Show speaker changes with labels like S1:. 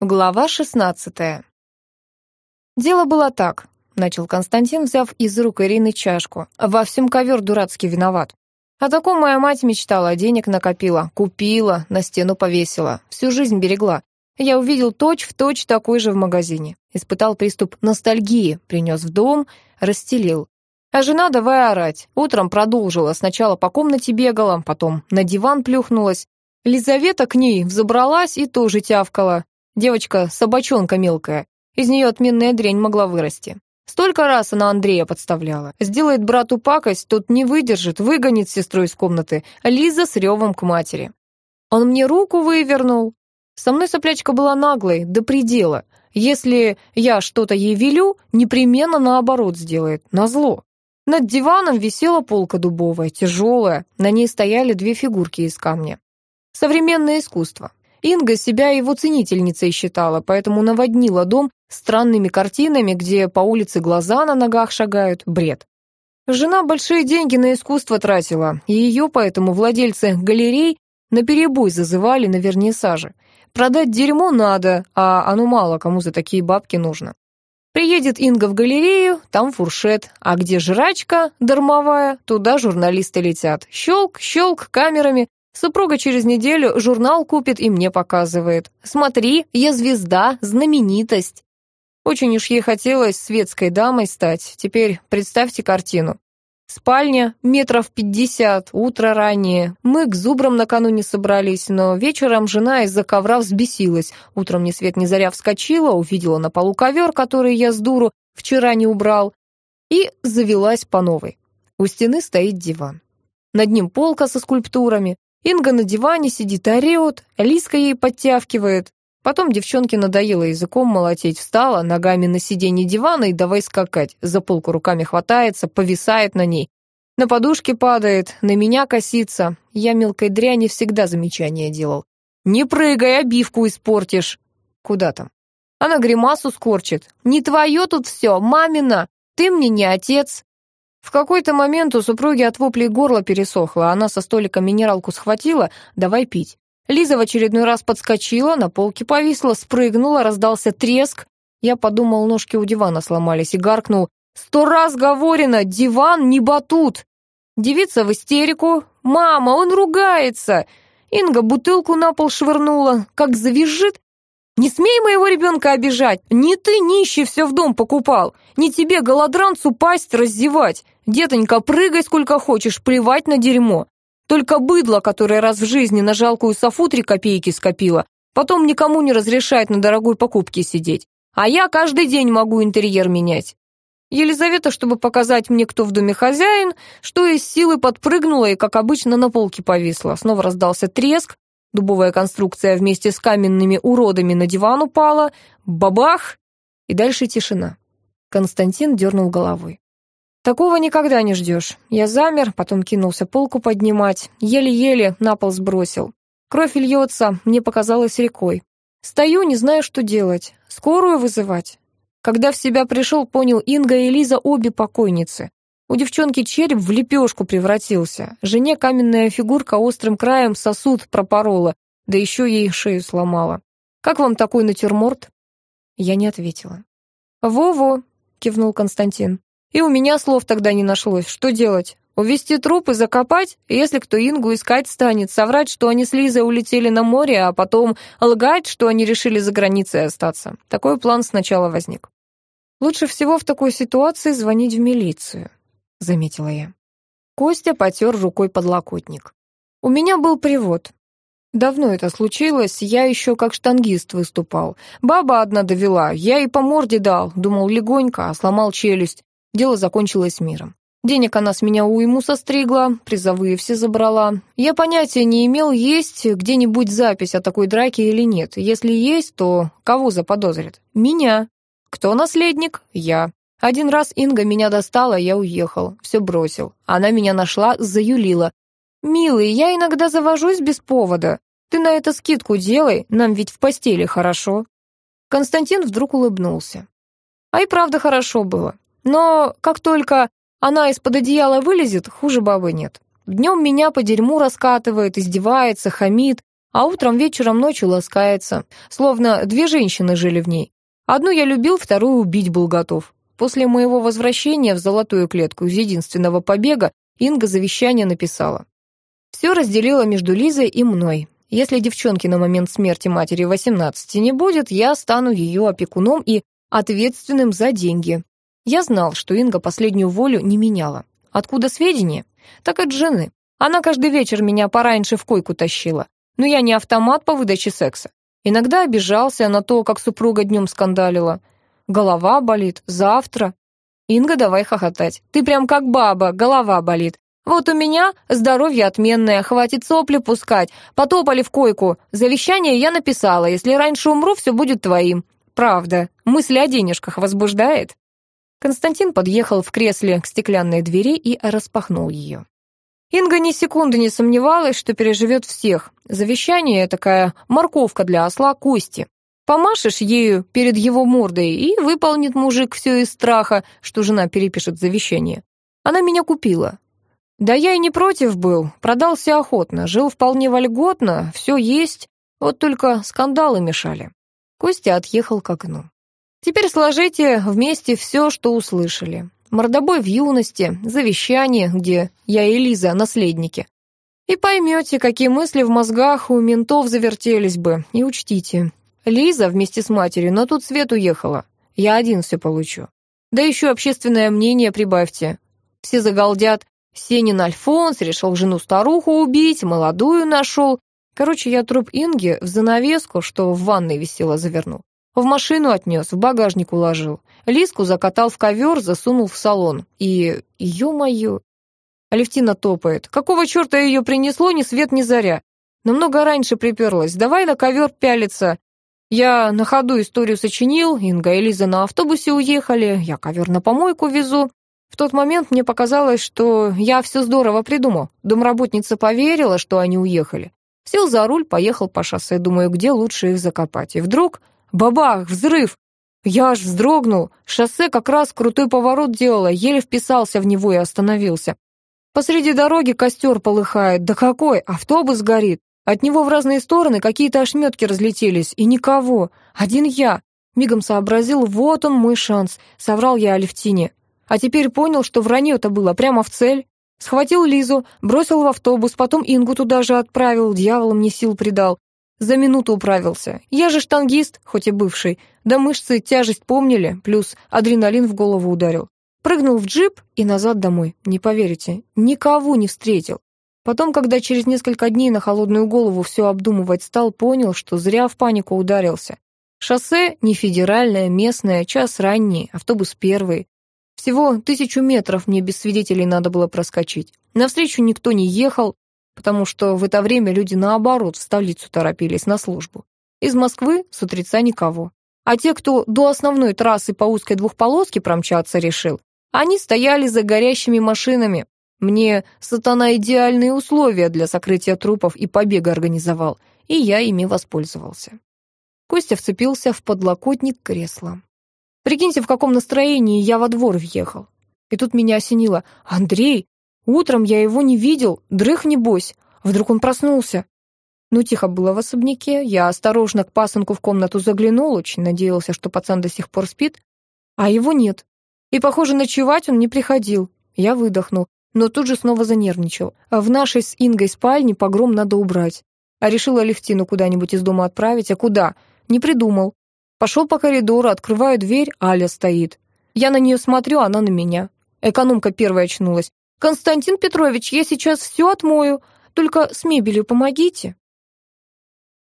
S1: Глава шестнадцатая. «Дело было так», — начал Константин, взяв из рук Ирины чашку. «Во всем ковер дурацкий виноват. О таком моя мать мечтала, денег накопила, купила, на стену повесила, всю жизнь берегла. Я увидел точь-в-точь точь такой же в магазине. Испытал приступ ностальгии, принес в дом, расстелил. А жена давай орать. Утром продолжила, сначала по комнате бегала, потом на диван плюхнулась. Лизавета к ней взобралась и тоже тявкала. Девочка собачонка мелкая. Из нее отменная дрянь могла вырасти. Столько раз она Андрея подставляла. Сделает брату пакость, тот не выдержит, выгонит сестру из комнаты. Лиза с ревом к матери. Он мне руку вывернул. Со мной соплячка была наглой, до предела. Если я что-то ей велю, непременно наоборот сделает, назло. Над диваном висела полка дубовая, тяжелая, на ней стояли две фигурки из камня. Современное искусство. Инга себя его ценительницей считала, поэтому наводнила дом странными картинами, где по улице глаза на ногах шагают, бред. Жена большие деньги на искусство тратила, и ее поэтому владельцы галерей наперебой зазывали на вернисажи. Продать дерьмо надо, а оно мало кому за такие бабки нужно. Приедет Инга в галерею, там фуршет, а где жрачка дармовая, туда журналисты летят. Щелк, щелк камерами, Супруга через неделю журнал купит и мне показывает. Смотри, я звезда, знаменитость. Очень уж ей хотелось светской дамой стать. Теперь представьте картину. Спальня, метров пятьдесят, утро раннее. Мы к зубрам накануне собрались, но вечером жена из-за ковра взбесилась. Утром ни свет ни заря вскочила, увидела на полу ковер, который я с дуру вчера не убрал, и завелась по новой. У стены стоит диван. Над ним полка со скульптурами. Инга на диване сидит, орет, Лиска ей подтявкивает. Потом девчонке надоело языком молотеть, встала ногами на сиденье дивана и давай скакать. За полку руками хватается, повисает на ней. На подушке падает, на меня косится. Я мелкой дряни всегда замечания делал. «Не прыгай, обивку испортишь!» «Куда там?» Она гримасу скорчит. «Не твое тут все, мамина! Ты мне не отец!» В какой-то момент у супруги от воплей горло пересохло, она со столика минералку схватила, давай пить. Лиза в очередной раз подскочила, на полке повисла, спрыгнула, раздался треск. Я подумал, ножки у дивана сломались и гаркнул. «Сто раз говорено, диван не батут!» Девица в истерику. «Мама, он ругается!» Инга бутылку на пол швырнула. Как завизжит, не смей моего ребенка обижать! Не ты, нищий, все в дом покупал! Не тебе, голодранцу, пасть раздевать! Детонька, прыгай сколько хочешь, плевать на дерьмо! Только быдло, которое раз в жизни на жалкую софу три копейки скопила, потом никому не разрешает на дорогой покупке сидеть. А я каждый день могу интерьер менять. Елизавета, чтобы показать мне, кто в доме хозяин, что из силы подпрыгнула и, как обычно, на полке повисла. Снова раздался треск, Дубовая конструкция вместе с каменными уродами на диван упала. Бабах! И дальше тишина. Константин дернул головой. Такого никогда не ждешь. Я замер, потом кинулся полку поднимать. Еле-еле на пол сбросил. Кровь льется, мне показалось рекой. Стою, не знаю, что делать. Скорую вызывать? Когда в себя пришел, понял, Инга и Лиза обе покойницы. У девчонки череп в лепешку превратился. Жене каменная фигурка острым краем сосуд пропорола, да еще ей шею сломала. «Как вам такой натюрморт?» Я не ответила. «Во-во», — кивнул Константин. «И у меня слов тогда не нашлось. Что делать? Увести труп и закопать? Если кто Ингу искать станет, соврать, что они с Лизой улетели на море, а потом лгать, что они решили за границей остаться. Такой план сначала возник. Лучше всего в такой ситуации звонить в милицию. — заметила я. Костя потер рукой подлокотник. «У меня был привод. Давно это случилось, я еще как штангист выступал. Баба одна довела, я ей по морде дал, думал легонько, а сломал челюсть. Дело закончилось миром. Денег она с меня уйму состригла, призовые все забрала. Я понятия не имел, есть где-нибудь запись о такой драке или нет. Если есть, то кого заподозрят? Меня. Кто наследник? Я. Один раз Инга меня достала, я уехал, все бросил. Она меня нашла, заюлила. «Милый, я иногда завожусь без повода. Ты на это скидку делай, нам ведь в постели хорошо». Константин вдруг улыбнулся. А и правда хорошо было. Но как только она из-под одеяла вылезет, хуже бабы нет. Днем меня по дерьму раскатывает, издевается, хамит. А утром, вечером, ночью ласкается, словно две женщины жили в ней. Одну я любил, вторую убить был готов. После моего возвращения в золотую клетку из единственного побега Инга завещание написала. Все разделила между Лизой и мной. Если девчонки на момент смерти матери 18 не будет, я стану ее опекуном и ответственным за деньги. Я знал, что Инга последнюю волю не меняла. Откуда сведения? Так от жены. Она каждый вечер меня пораньше в койку тащила. Но я не автомат по выдаче секса. Иногда обижался на то, как супруга днем скандалила. Голова болит, завтра. Инга, давай хохотать. Ты прям как баба, голова болит. Вот у меня здоровье отменное, хватит сопли пускать. Потопали в койку. Завещание я написала. Если раньше умру, все будет твоим. Правда. Мысль о денежках возбуждает. Константин подъехал в кресле к стеклянной двери и распахнул ее. Инга ни секунды не сомневалась, что переживет всех. Завещание — такая морковка для осла Кости. Помашешь ею перед его мордой, и выполнит мужик все из страха, что жена перепишет завещание. Она меня купила. Да я и не против был, продался охотно, жил вполне вольготно, все есть, вот только скандалы мешали. Костя отъехал к окну. Теперь сложите вместе все, что услышали. Мордобой в юности, завещание, где я и Лиза наследники. И поймете, какие мысли в мозгах у ментов завертелись бы. И учтите, Лиза вместе с матерью на тот свет уехала. Я один все получу. Да еще общественное мнение прибавьте. Все загалдят. Сенин Альфонс решил жену-старуху убить, молодую нашел. Короче, я труп Инги в занавеску, что в ванной висела, завернул. В машину отнес, в багажник уложил. Лиску закатал в ковер, засунул в салон. И, ё-моё, Алевтина топает. Какого черта ее принесло ни свет ни заря? Намного раньше приперлась. Давай на ковер пялиться. Я на ходу историю сочинил, Инга и Лиза на автобусе уехали, я ковер на помойку везу. В тот момент мне показалось, что я все здорово придумал. Домработница поверила, что они уехали. Сел за руль, поехал по шоссе, думаю, где лучше их закопать. И вдруг Бабах, взрыв! Я аж вздрогнул. Шоссе как раз крутой поворот делало, еле вписался в него и остановился. Посреди дороги костер полыхает. Да какой? Автобус горит. От него в разные стороны какие-то ошметки разлетелись. И никого. Один я. Мигом сообразил, вот он мой шанс. Соврал я Алевтине. А теперь понял, что вранье-то было прямо в цель. Схватил Лизу, бросил в автобус, потом Ингу туда же отправил, дьявол мне сил придал. За минуту управился. Я же штангист, хоть и бывший. Да мышцы тяжесть помнили, плюс адреналин в голову ударил. Прыгнул в джип и назад домой. Не поверите, никого не встретил. Потом, когда через несколько дней на холодную голову все обдумывать стал, понял, что зря в панику ударился. Шоссе не федеральное, местное, час ранний, автобус первый. Всего тысячу метров мне без свидетелей надо было проскочить. Навстречу никто не ехал, потому что в это время люди, наоборот, в столицу торопились на службу. Из Москвы с утреца никого. А те, кто до основной трассы по узкой двухполоске промчаться решил, они стояли за горящими машинами. Мне сатана идеальные условия для сокрытия трупов и побега организовал, и я ими воспользовался. Костя вцепился в подлокотник кресла. Прикиньте, в каком настроении я во двор въехал. И тут меня осенило. «Андрей, Утром я его не видел, дрых небось. Вдруг он проснулся. Ну, тихо было в особняке. Я осторожно к пасынку в комнату заглянул, очень надеялся, что пацан до сих пор спит. А его нет. И, похоже, ночевать он не приходил. Я выдохнул, но тут же снова занервничал. В нашей с Ингой спальне погром надо убрать. А решила Левтину куда-нибудь из дома отправить. А куда? Не придумал. Пошел по коридору, открываю дверь, Аля стоит. Я на нее смотрю, она на меня. Экономка первая очнулась. «Константин Петрович, я сейчас все отмою, только с мебелью помогите».